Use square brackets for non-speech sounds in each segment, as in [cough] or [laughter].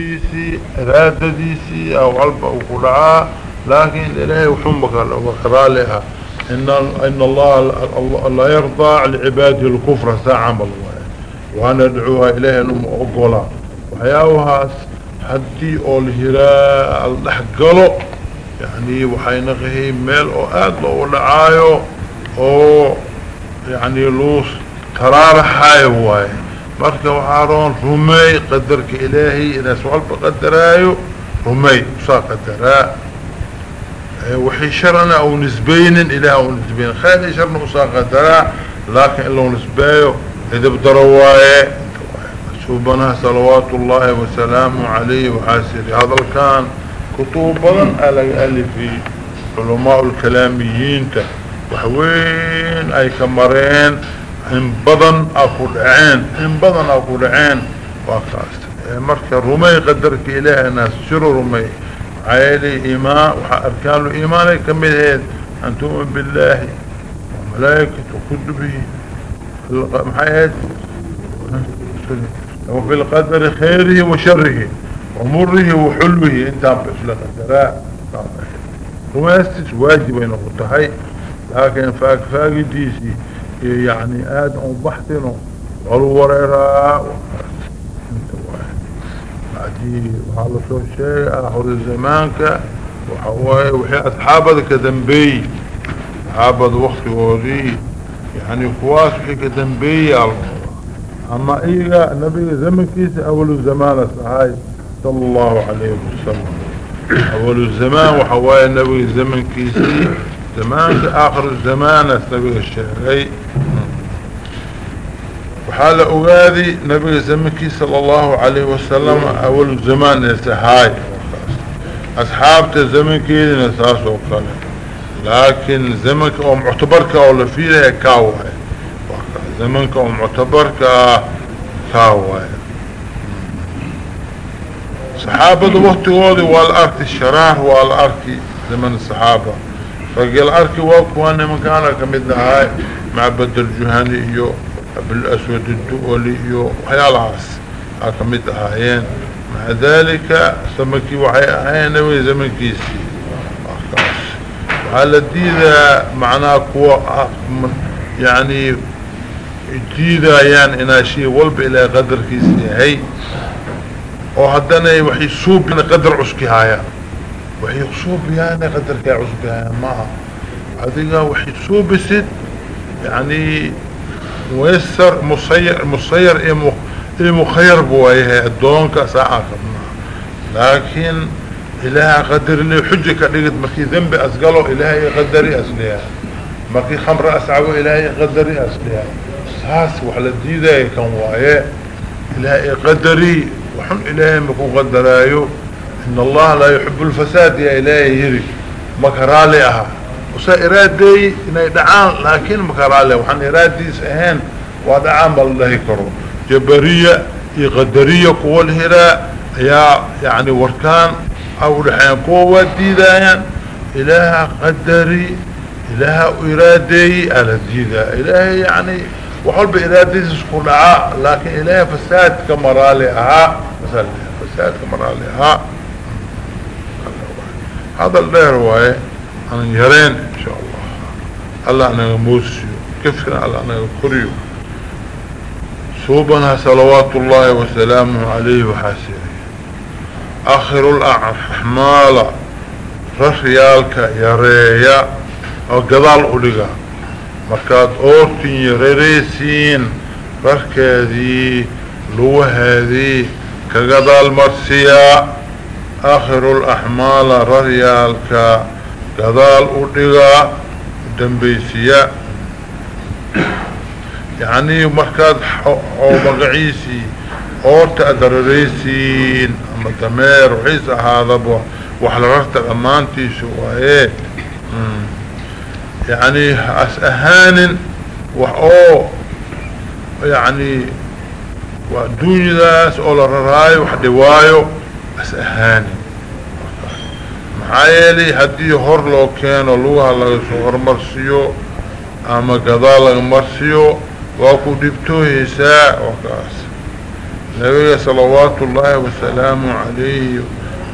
ديسي إرادة ديسي أو قلب أو قرعاء لكن إلهي وحمك وقرالها إن, إن الله لا يرضى لعباده الكفر ساعة الله وأنا أدعوها إليه أنهم أقولا وحياوها حدي أول هراء الأحقلو يعني وحينغهي ميل أو آدلو ولعايو أو يعني لوس ترار حايواي مركا وحارون رمي قدرك إلهي إنا سؤال بقدرايو رمي وصا قدراء وحي شرنا أو نسبين إله أو نسبين. خير شرنا وصا قدراء لكن إلا نسبايو إذا بدرواي سبحانه صلوات الله وسلامه عليه وحاسره هذا كان كتوبا ألي في علماء الكلاميين. وحوين أي كمرين إن بدن أقول عين إن بدن أقول عين وقاست مركا رمي قدرك إله الناس شروا رمي؟ عائلي إيمان وأركان الإيمان كمل هيد. أن تؤمن بالله وملائكة وكتبه محايد وفي القدر خيره وشره ومره وحلوه إنت بس لقدراء رميستس واجب انه قطحي لكن فاك فاك ديسي. يعني آدم بحثنا والوريراء انت واحد بعدي وحالة سوى شيء آخر الزمانك وحواي وحي أصحابك ذنبي أصحابك وقت وري يعني كواس وحي كذنبي أما إيغا النبي زمن كيس أول الزمان أصحابي صلى الله عليه وسلم. أول الزمان وحواي النبي زمن كيسي زمان آخر الزمان النبي الشهري. وحال أغاذي نبي زمكي صلى الله عليه وسلم أول الزمان يستحاي أصحاب الزمكي نساس وقال. لكن زمنك أو معتبرك أو لفيه كاوه. زمنك أو معتبرك كاوه. صحابة وقتقودي والأرك الشراه والأرك زمن الصحابة. فقال أرك وقوانا مكانا كمدنا هاي معبد الجهاني إيو بالأسود الدولي إيو وحيال عاس كمد هايين مع ذلك سمكي وحي هايين نوي زمن كيسي وعلى الديدة معناه قوة يعني الديدة يعني إنا شيء والب إلى قدر كيسي هاي وهدنا وحي صوب قدر عسكي هايا. وحي صوب يعني قدر عسكي هايا معها هذه وحي صوب ست يعني ميسر مصير مصير إيه, إيه مخير بوايه الدونك ساعة لكن إله قدر لي حجة كدقت مكي ذنب أسقله إلهي قدري أسليها مكي خمر أسعوه إلهي قدري أسليها ساس وحل الديدة كان وايه إلهي قدري وحن إلهي مكو قدرايو إن الله لا يحب الفساد يا إلهي يري. مكرالي أها. وسا إرادي إنه دعان لكن مكرالي. وحن إرادي سهين ودعان بالله كرو. جبرية يقدرية قوة الهراء يا يعني وركان أو لحين قوة ديدايا إله قدري إله إرادي على الديدة إله يعني وحول بإرادي سكولعاء لكن إله فساد كمرالي أها. مثلا فساد كمرالي أها. هذا اللي رواية أنا يرين إن شاء الله. الله أنا موسيو كيف كان الله أنا كريو صوبنا صلوات الله وسلامه عليه وحاسره آخر الأعمال رشيالك يريا وقضال أوليغا. مركات أورتين يريسين رشكاذي لوهذي كقضال مرسيا. آخر الأحمال رشيالك قضال أوليغا دنبيسيا. يعني مركات أو مقعيسي أورت أدرريسين. أما تمير وحيس هذا بو وحلرت أمانتي شوائيه يعني أسأهان وحو. يعني ودوني داس أولا رراي وحدوايو. أسأهان محايلي هدي هور لو كانوا لوها لغسو هرمرسيو أما قضاء لغمرسيو وكو دبتوه ساء وكاس. نبي صلوات الله وسلامه عليه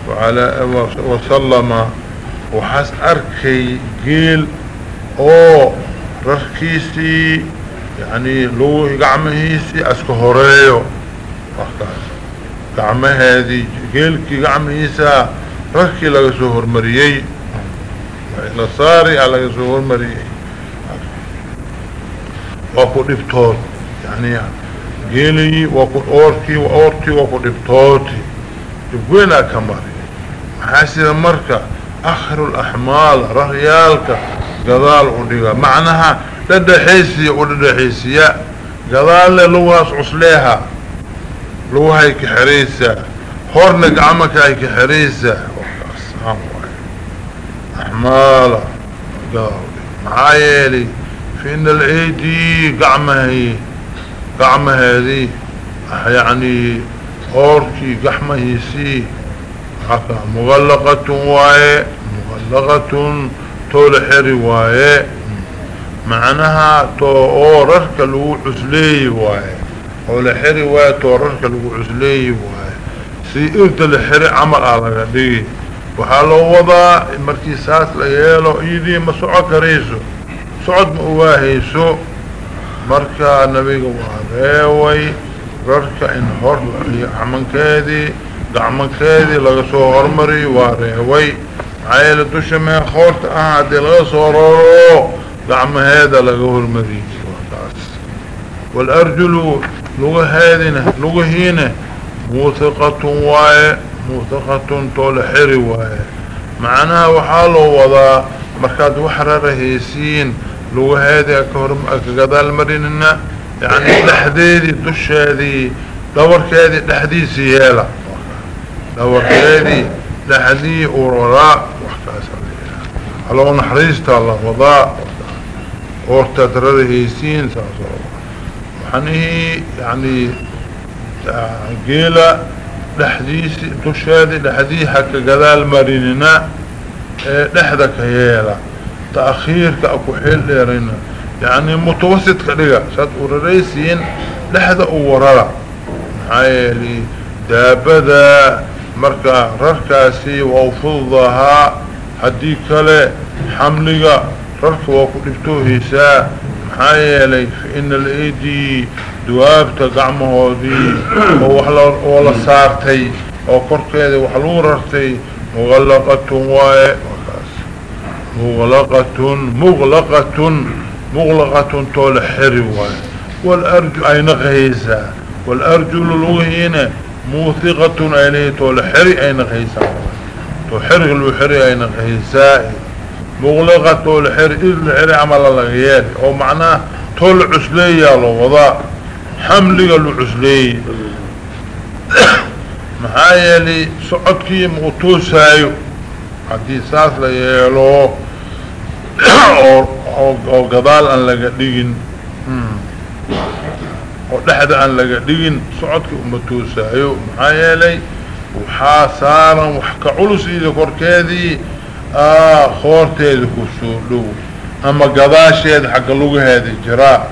وعلى وسلم. وحس أركي قيل أو ركيسي يعني لو قعمهيسي أسكو هوريو. قعمه هذه قيلكي قعمهيسا ركي لغا سهر مريي. نصاري على سهر مريي. وكو دفتوت يعني قيلي وكو أورتي وأورتي وكو دفتوتي يبقينا كماري محاسي المركة آخر الأحمال رهيالك قضال وديغا معناها لدحيسي ودحيسيا قضال لوهاس عسليها لوهاي كحريسة هورنك عمك هاي كحريسة احمالة قضال معايلي فين العيدي؟ قعمة هي قعمة هذه يعني هوركي قحمة هيسي مغلقة واي مغلقة طول حري وايه معناها تو اوررك لو عسلي وايه طول حري وايه توررك لو عسلي وايه سي انت الحري عمل على دي وحالو وضع مركيسات ليالو ايدي ما سعى كريسو سعد مواهيسو مركا النبي وعريوي ررك ان هر عمن كادي دعمن كادي لغسو هرمري وعريوي عيلة دوشة خورت اعد الغصر دعم هذا لغوه المدين والارجل لغة هذه لغة هنا موثقة واي موثقة طول حري واي. معناها وحاله وضا مركات رهيسين. لغة هذه اكهرم اكقضاء المريننا يعني لحديدي دوش هذه دور كذي لحديثي هلا دور كذي لحدي وراء على نحريست الله وضاء ترده هيسين وحنه يعني قيلة لحديث تشهد لحديث حكا قذال مريننا لحدك هيلا تأخير كأكو حيل ليرنا يعني متوسط كريقة ساد ورريسين لحدة أورارا. حيالي دابدا مركا رركاسي ووفضها هدي كله حملك ررك وكو دفتوهيسا محايلي فإن الإيدي دوابتا قعمه دي ووحلا صارتي وكركيدي وحلو ررتي. مغلقة واي مغلقة مغلقة مغلقة طول حري واي. والأرجل أي نغيسا muqlaqat lxer idla xeri ama lalaga yeeli oo macnaha too la cusleeyaa loo wadaa xamliga la cusleeyey [coughs] maxaa yeelay socodkii ma u toosaayo haddii saas la yeelo [coughs] oo oo gadaal aan laga dhigin hmm, oo dhexda aan laga dhigin socodkii uma toosaayo. Maxaa yeelay waxaa saaran wax ka culus iida korkeedii آه خورتيدي كسولو أما قضاشيد حق اللغة هذه جراء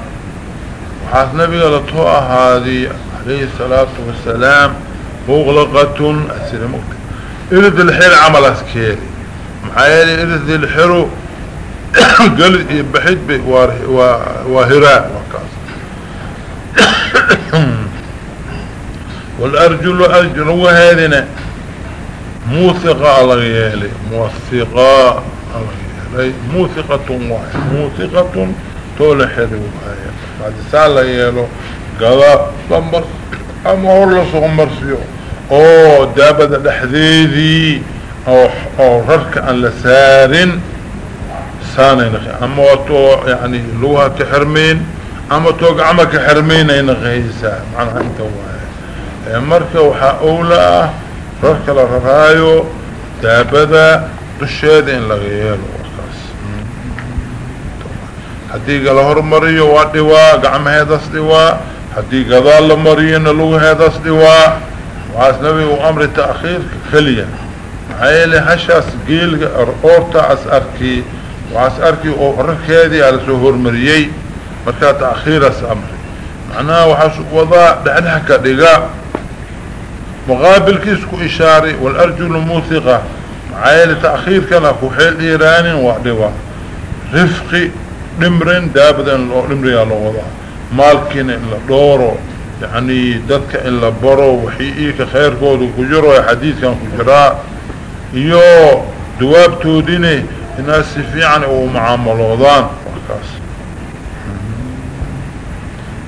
وحاس نبي قالتها هذه عليه الصلاة والسلام مغلقة أسير مكتب إرد الحير عمل أسكيري. محايلي إرد الحير [coughs] قال يبحث به وهراء وكاس. [coughs] والأرجل أرجل وهذنا موثقة على غيالي موثقة على غيالي موثقة واحد موثقة حلو وهاي. بعد سالة يالو قضاء بمبر أما هو الله صغمر سيو دابد الحديدي أو, أو ررك أن لسارن سانين أما وطو يعني لوها كحرمين أما توقع عما كحرمين أين غيسا معنى أنت واحد. waxaa owla رحك لرفايو تابدا دشادين لغيال وقاس حديقة لهر مريو وادوا قعم هيداس دوا حديقة ظال مريين لو هيداس دوا وعاس نبي وأمر تأخير خليا عيلي هشاس قيل أرقورتا عس أركي. وعاس أركي وفرك هيدي على سهور مريي. مركا تأخير اس امري معناه وحاسو وضاء بعنها كديقاء مقابل كيسكو إشاري والأرجل موثقة عائلة تأخير كان أكو حيل إيراني وعدوا. رفقي نمرين دابدا نمرين الله وضع مالكين إلا دورو. يعني دادك إلا برو وحيئيك خير كودو. كجرو حديث كان كجراء يو دواب توديني الناس سفيعا ومعاملوضان وكاس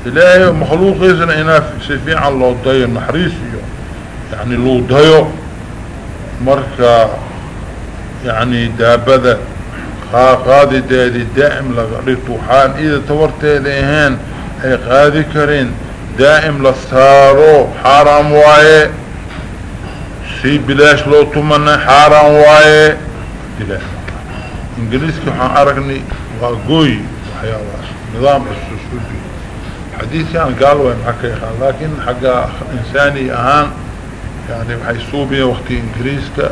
إلهي مخلوق إذن إنا سفيعا لو ضيو نحريسيو يعني لو ضيو مركا يعني دابدا قاضي دادي دائم حال إذا تورتي ليهان أي قاضي كرين دائم لصارو حرام وايه سي بلاش لو تمنى حرام وايه دلاش إنجليزك وحان ارقني وأقوي وحياواش نظام السوسوبي حديث يعني قال وين حقيقة لكن حق إنساني أهان يعني بحيصوبيا وقت إنجليزك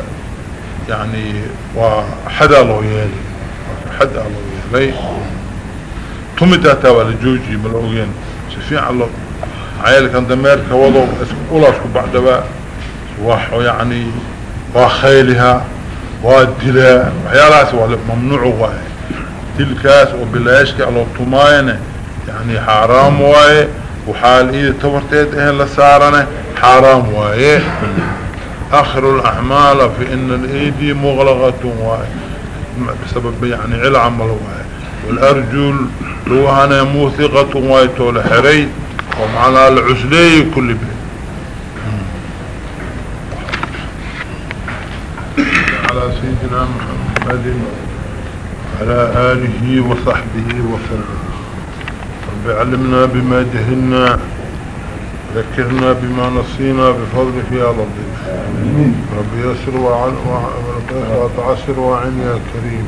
يعني وحدا الله يالي حدا الله يالي. تمتا تاوى لجوجي ملوغين سفيع الله. عيالك عند ميركا وضو اسكو بعد بقى؟ وحو يعني وخيلها والدلاء وحيالاس ممنوع تلكاس وبلايشك على الطماينة يعني حرام واي. وحال ايد تورتيد أهل لسارنا حرام واي آخر الأعمال في إن الايدي مغلقة واي بسبب يعني علم واي والأرجل لو أنا موثقة واي تول حري. ومعنى العسلي كل بيت. على سيدنا محمد على آله وصحبه وسلم. رب علمنا بما جهلنا ذكرنا بما نصينا بفضلك يا لطيف رب يسر وعن وتعسر وعن يا كريم.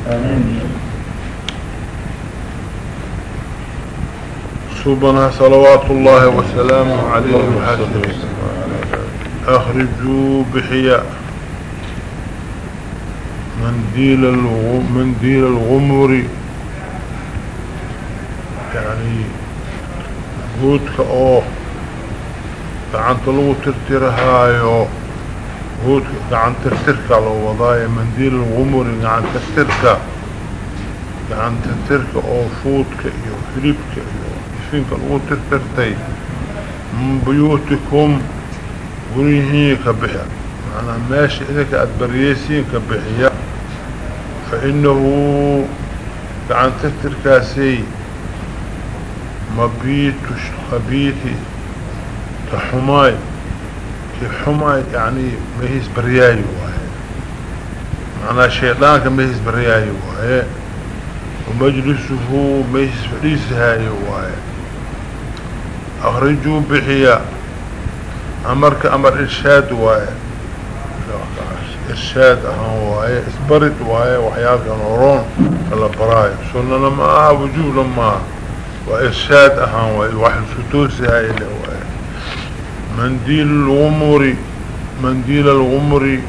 صوبنا صلوات الله وسلامه عليه وحسنه. أخرجوا بحياء. منديل الغم منديل الغمر. يعني هودك أوه. gacanta lagu tirtirahaayo huudka gacan tirtirka loo wadaayo mandiilulqumuri gacan tirtirka gacan tirtirka oo fuudka iyo hilibka iyo ifinka lagu tirtirtay. Min buyuutikum guryihiin ka bixa. Macnaa meesha idinka aada bariyeysiin ka bixiya. Fa innahu gacan tirtirkaasi mabiitu khabiiti. كحماي كحماي يعني مهيس برياي واحد معنى شيطان كمهيس برياي واحد ومجلسه مهيس فريس هاي واحد أخرجوا بحياء. أمرك أمر إرشاد واحد إرشاد أهان واي. إسبرد واي. وحيالك نورون كلا براي. سنة ما وجوب لما. وإرشاد أهان واي. الواحد ستوسي هاي واي منديل الغمري منديل الغمري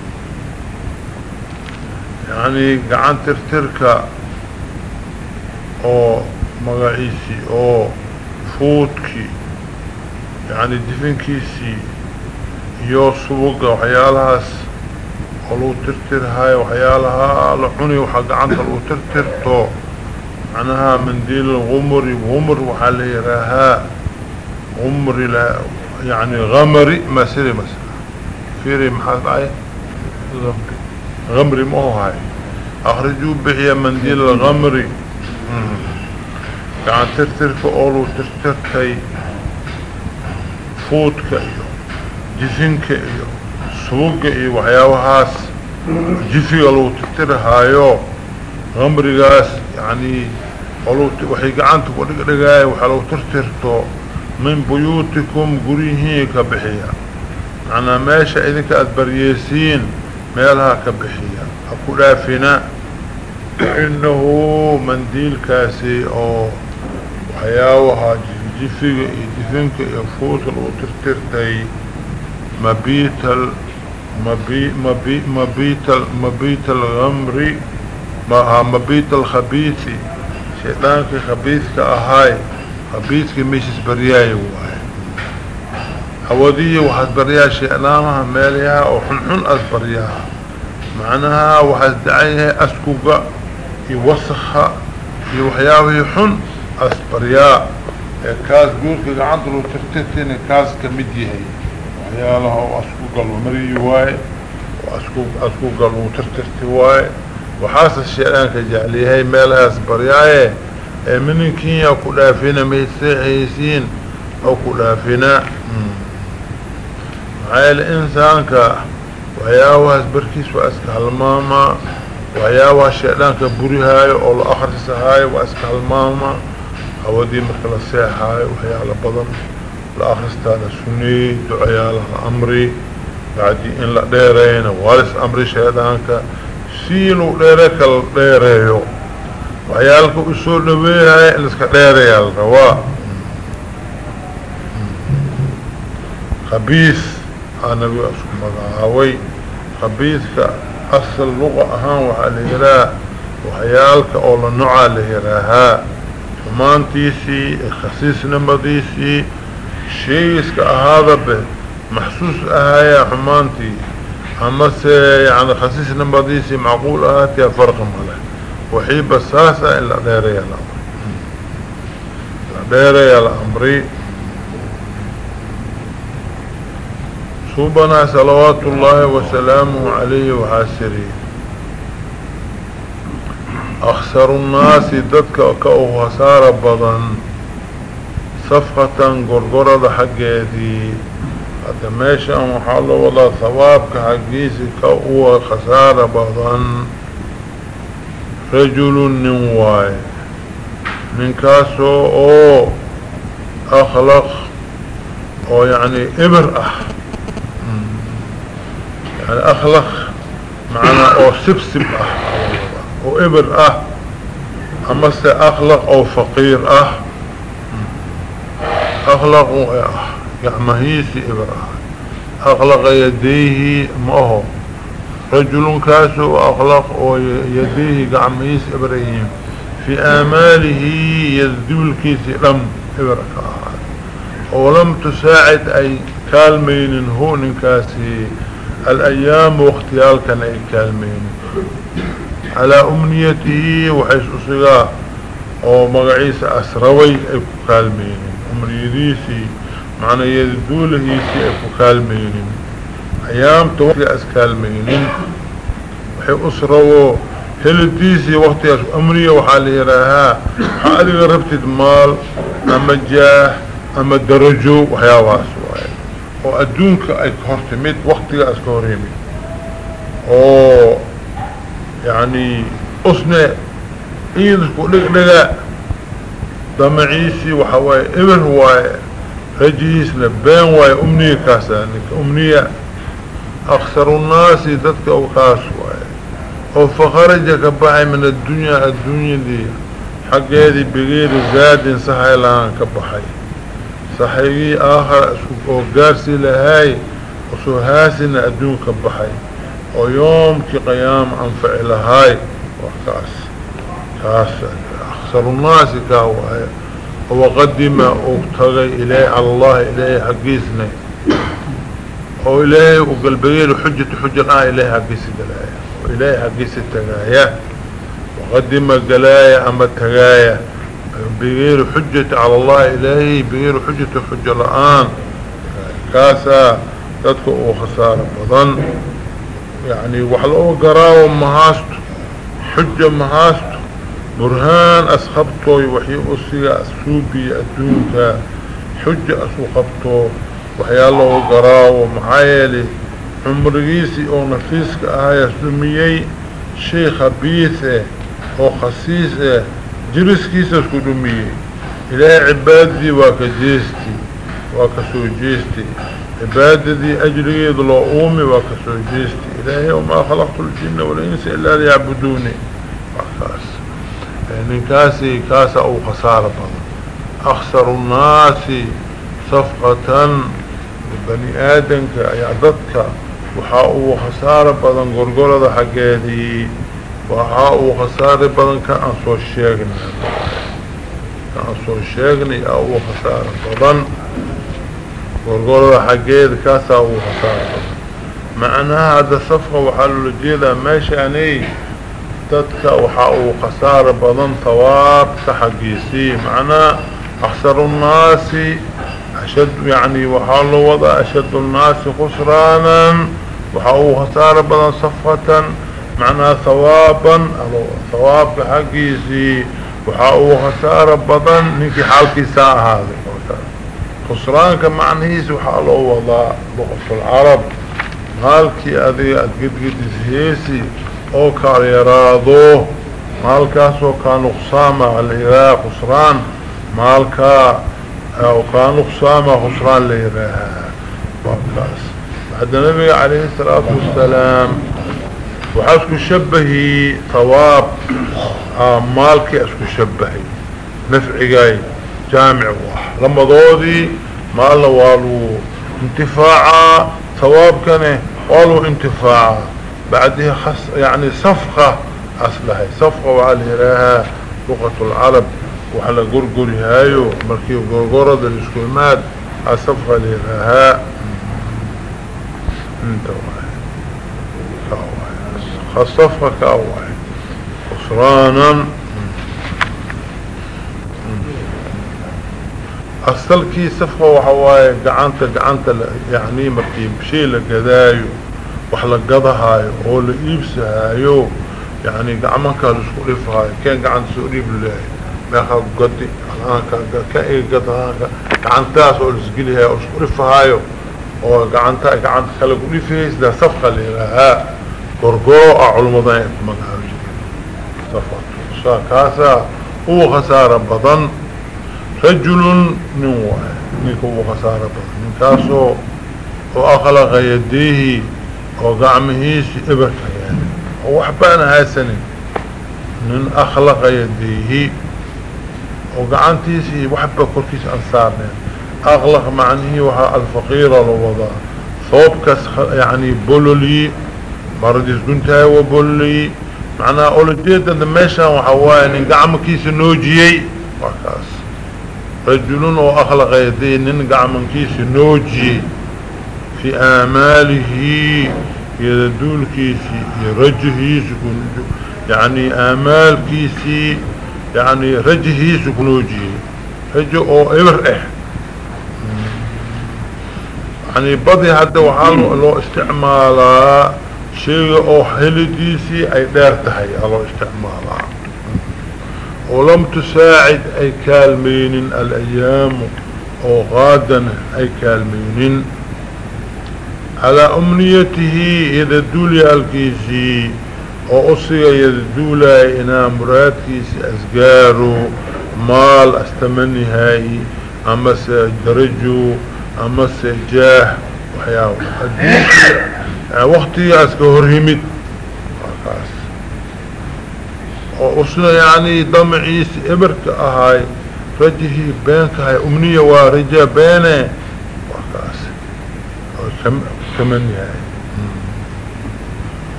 يعني قعان ترتركا او مغايسي او فوتكي يعني دفنكيسي يو سبوغا وحيالهاس ولو ترتر هاي وحيالها لحوني وحق عنك لو ترترتو معناها منديل الغمر غمر وحالي راها غمر لا يعني غمري مسيري مثلا فيري محاد عاي. غمري ما هو هاي اخرجوا بحيا منديل الغمري كان ترتر فأولو ترترتي فوتك ايو جسنك ايو سوق ايو وحياوهاس جفي لو تترهايو غمرقاس يعني ولو وحي قعنتك ودقاي وحلو ترترتو min buyuutikum guryihiin ka bixiya macnaa meesha idinka aada baryeysiin meelaha ka bixiya ha ku dhaafina innahu mandiilkaasi oo waxyaabaha jifiga iyo difinka iyo fuusal uu tirtirtay mabital mabi mabital mabital amri maha mabital khabiisi shaydaanka khabiiska ahaay خبيث كميشس برياي واي. هوديه وحد بريها شئنامها ماليها وحن حن أسبريها معناها وحد دعيها أسكوغا يوسخها يوحياوه حن أسبريها كاس جورك عنده ترتتين كاس كمديهي وحيالها وأسكوغا المري واي وأسكوغا ee mininkinya ku dhaafina maysexaysiin oo ku dhaafina maxaa hmm. insaanka waxyaabahaas barkiis waa iska halmaamaa waxyaabaha sheedhaanka burihaayo oo la akhrisahaayo waa iska halmaamaa hawadii marka la seexaayo waxyaala badan la akhristaa la suneeyey ducayaa la amri. Bacdii in la dheereeyana waa la amri sheedhaanka si dheere kala dheereeyo أسول نبيها إن اسكا ديريا الرواء خبيث أنا بأسكم مقاوي خبيثك أصل لغة أهان وحاليرا وحيالك أولا نوعا لهراها حمانتيسي خسيس نمضيسي شيسك هذا به محسوس أهايا حمانتي سي يعني خسيس نمضيسي معقول أهاتي فرق ماله وحي بساسة إلا ديري الأمر. ديري الأمري صوبنا صلوات الله وسلامه عليه وحاسره أخسر الناس ددك كأو خسارة بضن. صفقة قرقرة حقيتي. حتى ماشا محال ولا ثوابك حقيسي كأو خسارة بضن. رجل نواي من كاسو أو أخلق أو يعني اح يعني أخلق معنا أو سبسب آه أو إبر آه أما سي أخلق أو فقير آه اخلق أو مهيسي إبر آه أخلق يديه ما هو. رجل كاسو اخلق ويديه قعميس إبراهيم. في آماله يذدول كيس لم إبرك ولم تساعد أي كالمين هون كاسي. الأيام واختيال كان أي كالمين. على أمنيته وحيث اصغاه ومقعيس أسروي أي كالمين. أمنيديسي معنى يذدوله يسي أي كالمين. أيام توقي اسكالمين وحي اسروا هلديسي وقتي امرية وحالي راها حالي غربت المال أما جاه أما درجو وحيا واسواي وادونك أي كهرتميت وقتي اسكوريمي أو يعني اصنع إيدك ولك لغا دمعيسي وحواي إبن واي رجيس لبين واي أمنية كاسانك أمنية أخسر الناس ذاتك أو خاسوا أو فخرج كبعي من الدنيا الدنيا دي حق هذه بغير زاد صحي لأن كبحي. صحيي آخر أو قارسي لهاي وسوهاسن الدنيا كبحي. ويوم كقيام أنفع لهاي وكاس كاس أخسر الناس كهو وقدم أبتغي إليه الله إليه حقيسني oo ilaahay u galbeeyay xujjatu xujja ah ilaahay haqiisi galaya oo ilaahay haqiisi tagaya waqadima بغير حجة على الله إلهي بغير حجة حجة الآن. كاسا تدكو خسارة بضن يعني وحلقوا قراوة مهاست حجة مهاست. برهان أسخبطو وحي أسيغ أسوبي أدونك. حجة أسوخبطو وحيالله قراو ومحايلي عمرقيسي أو نفيسك اهايا سلميي شيء خبيثة أو خسيسة جرسكيسة سلميي الهي عبادتي واكجيستي واكسوجيستي عبادتي اجري ذلو اومي واكسوجيستي الهي وما خلقت الجن والانس الا ليعبدوني وكاس يعني كاسي كاسة أو خسارة اخسر الناس صفقة بني آدم كأيعددك وحاقوا خسارة بدن قرقرة حقيدي وحاقوا خسارة بدن كأنصو الشيغني كأنصو الشيغني أو خسارة بدن قرقرة حقيد كاسا وخسارة معناها هذا صفقة وحلو الجيدة ماشي يعني تدك وحاو خسارة بضن ثواب كحقيسي معناه أخسر الناس أشد يعني وحال وضع أشد الناس خسرانا وحاو خسارة بضن صفقة معناها ثوابا ثواب كحقيسي وحاو خسارة بضن نكي حالكي ساعة هذا خسران كمعنهيس وحاله وضع لغة العرب. مالكي أذي قد قد هيسي أو كان يرادوه مالكاسو كان نقصامة الإله خسران. مالكا أو كان نقصامة خسران لإلها مالكاس بعد النبي عليه الصلاة والسلام وحاسكو شبهي ثواب آه مالكي اسكو شبهي نفعي جامع واح لما ضوذي مالنا والو انتفاعا ثواب كان والو انتفاعا بعدها خص يعني صفقة أصلها. صفقة وعلى لها لغة العرب. وحلا قرقر هايو مركي قرقرة الاسكلمات الصفقة لها انت واحد. صفقة كاواحد خسرانا. أصل كي صفقة وحواي قعنت قعنت يعني مركي بشي لقدايو وحلا قضهاي أو لإيبسهايو يعني لسكو إفهاي كان قعان سؤريب الله ماخا قدي الآن كأي قضها قعنتاس أو لسقليها أو سكو إفهايو أو قعنتا قعان خلق إفهايس ده صفقة لها قرقوء علمضان مقهاو صفقة. كاسا هو خسارة بضن. رجل نوع. نيكو خسارة بضن. نكاسو وأخلق يديه وقعمهيش إبرك يعني. وحبانا هاي سنة. من أخلق يديه وقعنتيسي وحبا كوركيس أنصارنا أغلق معنه وها الفقير الوضع صوب كس يعني بولولي مرضيس قنتها وبولولي معناها أول جيدا دميشا وحواني قعم كيس نوجيي وكاس رجلون وأخلق يديه نن قعم كيس نوجيي في آماله يدول كيسي يرجهيس يعني آمال كيسي yani rajihiisu kunoojiyey rajo oo eber ah eh. yani badi hadda waxaa loo isticmaalaa sheyga oo helidiisii ay dheer tahay aa loo isticmaalaa. Oo lam tusaacid ay kaalmeynin alayaamu oo qaadana ay kaalmeynin calaa umniyatihi ida dulyaalkiisii على أمنيته إذا الدولي الكيسي وأصي إذا الدولي إنا مراد كيسي أسقارو مال أستمني هاي أما سجرجو أما سجاه وحياو وقتي أسكهر همد وأصنا يعني ضمعيس إبرك أهاي رجهي بينك هاي أمنية ورجا بينة. وكاس كمان يعني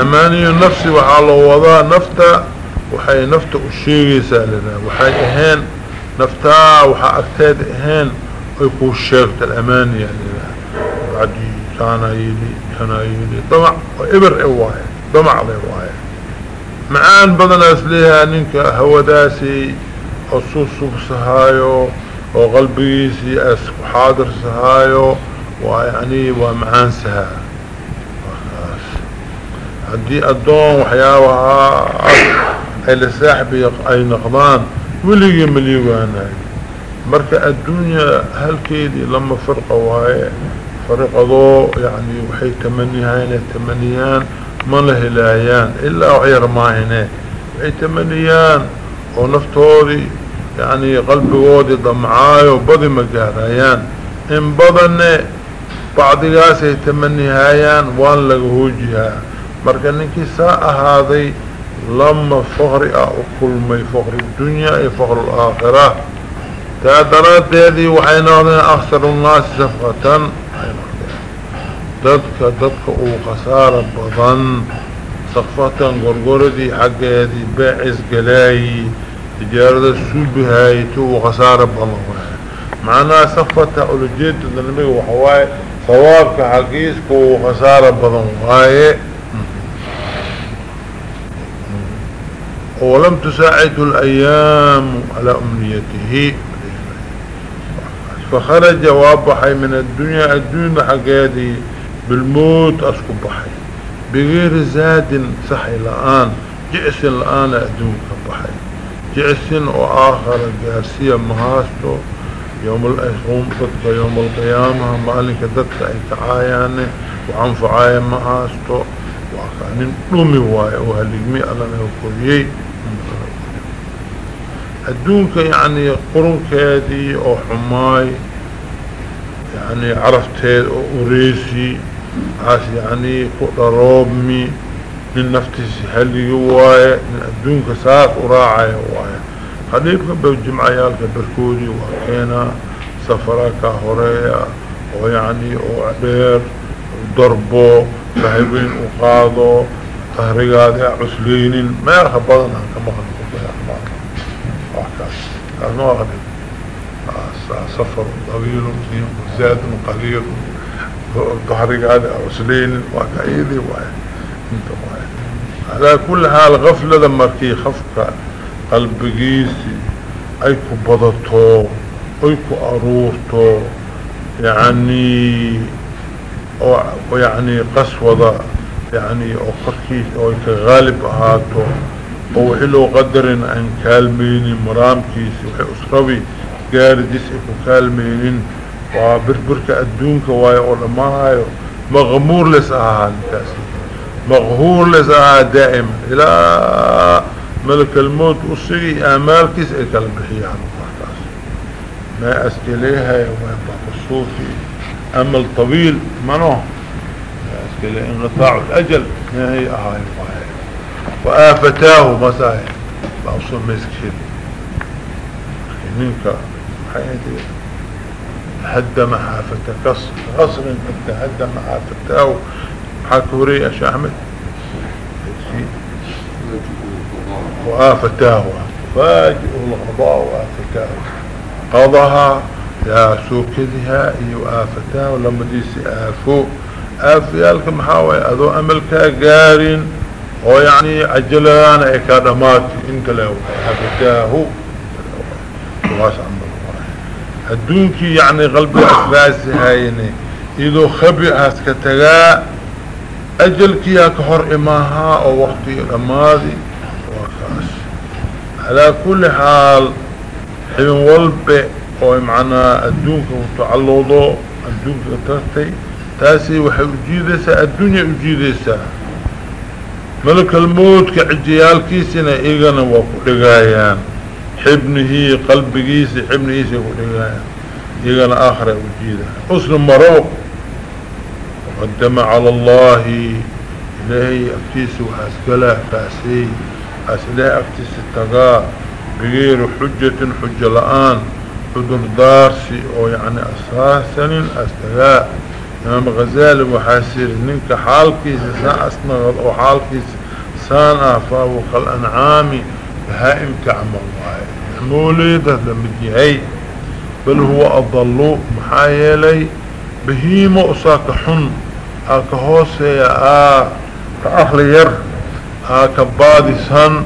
أماني النفس وحال وضاء نفتا وحي نفتا الشيء سألنا. وحي إهان نفتا وحي أكتاد إهان ويقول الشيخ الأماني يعني. بعد كان يلي كان يلي طمع وإبر إواية طمع إواية. معان بدن أسليها ننك هو داسي أصوص سهايو وقلبيسي أسك حاضر سهايو ويعني ومعان سها هدي الدون وحياوها أي لساحبي أي نقضان. ولي مليوانا مركا الدنيا هل كيدي لما فرقة وهاي فرقة ضوء يعني وحي تمنيهان تمنيان ما لايان إلا وحي رماهنه وحي تمنيان ونفتوري يعني قلبي وودي ضمعاي وبضي مقاريان إن بضنه بعضياس يتمني هايان وان مركا نكي ساء هذي لما فغر أكل مي فغر الدنيا أي فغر الآخرة. تادرات هذه وحين أخسر الناس سفقة ددك ددك أو خسارة بضن. سقفة قرقردي حق هذه باعز قلاي. تجارة السوب هاي تو خسارة بضن. معناها صفتها أولجيت النبي وحواي ثوابك حقيسك وخسارة بضن. وهاي ولم تساعد الأيام على أمنيته. فخرج وابحي من الدنيا الدنيا حقيدي بالموت أسكب بحي بغير زاد صحي الآن جئس الآن أدون كبحي جئس وآخر جارسية مهاستو يوم الأيقوم ضدك يوم القيامة مالك ضدك أي كعاياني وعنفعايا مهاستو. وكان نومي واي وهالجميع ألنا يقولي الدونك يعني قرنك هذه أو حماي يعني عرفتها أو أريسي عاس يعني قدروبمي من نفتس هل يواي من الدونك ساق وراعي واي خليفك بجمعيالك بركودي وكينا سفرك هوريا ويعني وعبير وضربو صاحبين وقاضو طهرقادي عسلين ما يرخب بضنا أحمد وحكاس كان واحد سفر طويل وزاد قليل طهرقادي عسلين وكايدي واي انت واي على كل حال غفلة لما كي خفك قلبقيسي أيكو بضطو أيكو اروفتو يعني ويعني قسوة يعني أو قركيس أو غالب هاتو. أو حلو قدر أن كالميني مرامكيس وحي أسروي قارديس إكو كالمينين وبربرك أدونك واي علماء مغمور لساها كاسي مغهور لساها دائما إلى ملك الموت وصي آمال كيس اكال بحيان ما أسكليها وما الصوفي أمل طويل. منه اسكلي انقطاع الأجل. ما هي اهاي وهاي وآفتاه مساي بأوصل مسكين منك حياتي. هدم حافة قصر قصر انت هدم حافتاه. حكوري اش احمد وآفتاه. فاجئ الغضاء وآفتاه. قضها يا سوكدها اي وآفتاه. لما ديسي آفو. آفيالك محاوي. أذو املكا oo yani ajalaana ay kaa dhamaatay in kale habadaahu adduunkii yani qalbiga asbaasihayne idoo khabi haska tagaa ajalkiiyaa ka hor imaahaa oo waktiga dhamaadi. Waa kaas. Calaa kulli xaal xibin walbe oo macnaa adduunka utacaloodo adduunka tartay taasi waxay ujiidaysaa adduunya ujiidaysaa ملك الموت كعجيال كيسنا إيغانا وفلقايان هي قلب كيسي حبن كيسي وفلقايان إيغانا آخر وجيدة. حسن مروق وقدم على الله إلهي اكتس واسكله فاسي. اسلاه اكتس التقاء بغير حجة حجة لآن. حدر دارسي. أو يعني أساسا استغاء امام غزالي وحاسير. ننك حالكي سان اسنغل أو حالكي سان افاو خل أنعامي بهائم تعمل موليدة لما جيهي بل هو أضلو محايلي بهيمو اساك حن آكا هوسي آه كأخلي ير. آه كبادي سن.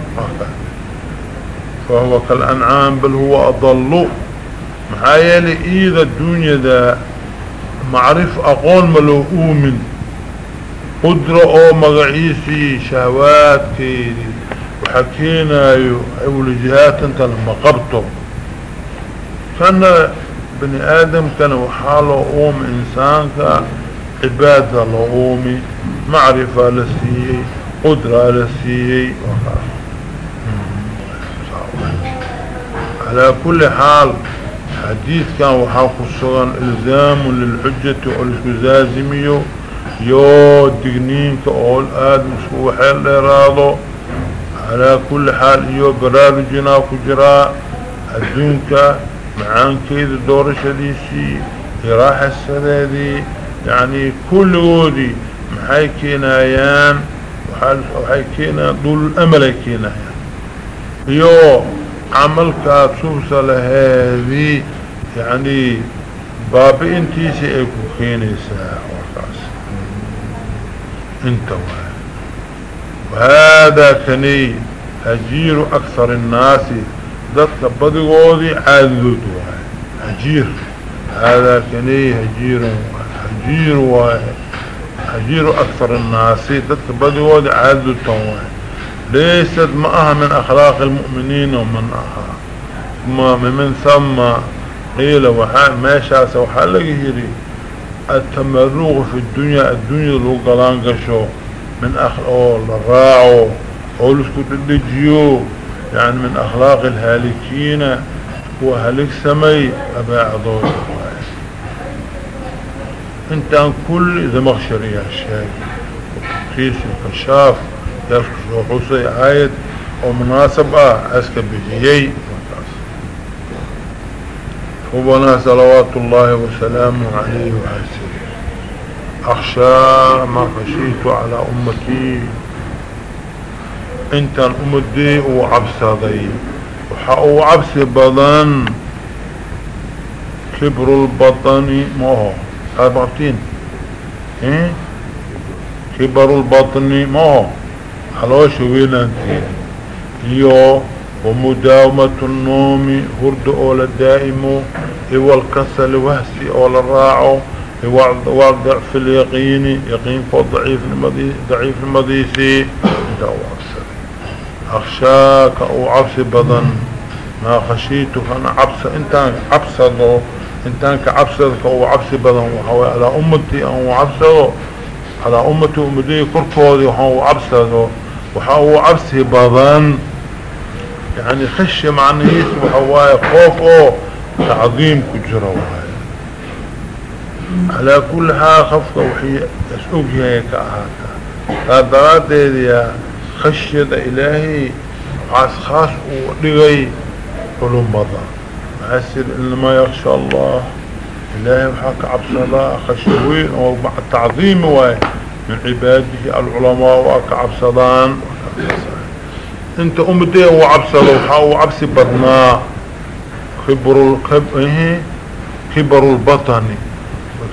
فهو كالأنعام بل هو أضلو. محايلي أيضا الدنيا macrif aqoon ma loo uumin. Qudro oo magaciisii shahawaadkeedii waxa keenaayo awlijahaadkantana ma qabto. Kana bani aadamkana waxaa loo uumi insaanka cibaada loo uumi macrifaa la siiyey qudraa la siiyey. Calaa hmm. kulli xaal xadiidkan waxaa ku sugan ilzaamu lilxujati oo la isku zaazimiyo iyo digniinka oo aada isku waxeel dheeraado calaa kulli xaal iyo baraarujinaa ku jiraa adduunka macaankeeda doorashadiisii iyo raaxasadeedii yacnii kulligoodii maxay keenaayaan waxay keenayaan duulul amalay keenayaan iyo عملك سوسة لهذه يعني بابي انتيسي ايكو كينيسا وكاس انت وهذا كني هجير أكثر الناس ذاتك بدقوذي عادلود هجير هذا كني هجير هجير واحد هجير أكثر الناس ذاتك بدقوذي عادلود واحد ليست معها من أخلاق المؤمنين ومن ما من ثم قيل وحا ماشا سوحا لقهري التمرغ في الدنيا الدنيا لو قلان قشو. من أخلاق الراعو أو لسكو تدجيو يعني من أخلاق الهالكين. وهلك سمي اباعضو انت عن كل إذا مغشري يا شاك وكيس الكشاف. يركش وحوصي ومناسبة اسك بهيي وبنا صلوات الله وسلامه عليه وعسره أخشى ما خشيت على أمتي. إنت الأمدي وعبسادي وحقو عبس بضان كبر البطن موهو هذا بغبتين إيه؟ كبر البطن موهو حلوش وينانتين يو ومداومة النوم هرد أول دائم هو الكسل وهسي أول الراعو هو ضعف اليقين يقين فوق ضعيف المضيسي ضعيف المضيسي أخشاك أو عبس بدن ما خشيتك أنا عبس انت عبسه انت كعبسك أو عبس بدن وهو على أمتي أو عبسه على أمتي أمتي كركودي وهو عبسه وهو عبس بدن يعني خشي معنيس وحواي خوف أو تعظيم كجرة وهاي على كل حال خفض وحي اسوقها يكاهاتا فالدرات دي خشية إلهي عاس خاص ودغي علم بضا. عسر إنما يخشى الله. إلهي وحاك عبس الله خشوين ومع التعظيم وهاي من عباده العلماء وحاك عبسدان انت امتي هو عبسه وحاو عبسي بدنا خبر الخب إيه؟ كبر البطن.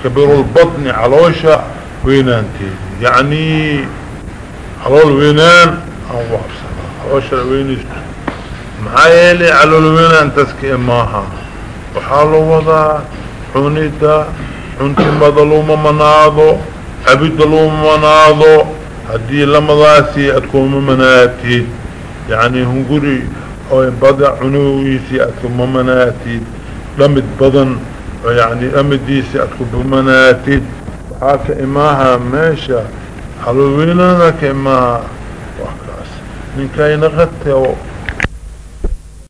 كبر البطن علوشة وينانتي يعني على الوينان أو عبسة. علوشة الوينيش معايلي على الوينان تسكي ماها وحالو وضع حونيتا حونتي مظلوم مناضو. عبد لوم مناضو هدي لمضاسي أتكون مناتي يعني هنقولي أو بضع عنويسي اتكو ممناتي. لمد بدن يعني لمديسي اتكو بمناتي وحاك إماها ماشا حلوينانا كاماها وحكاس من كاين غطي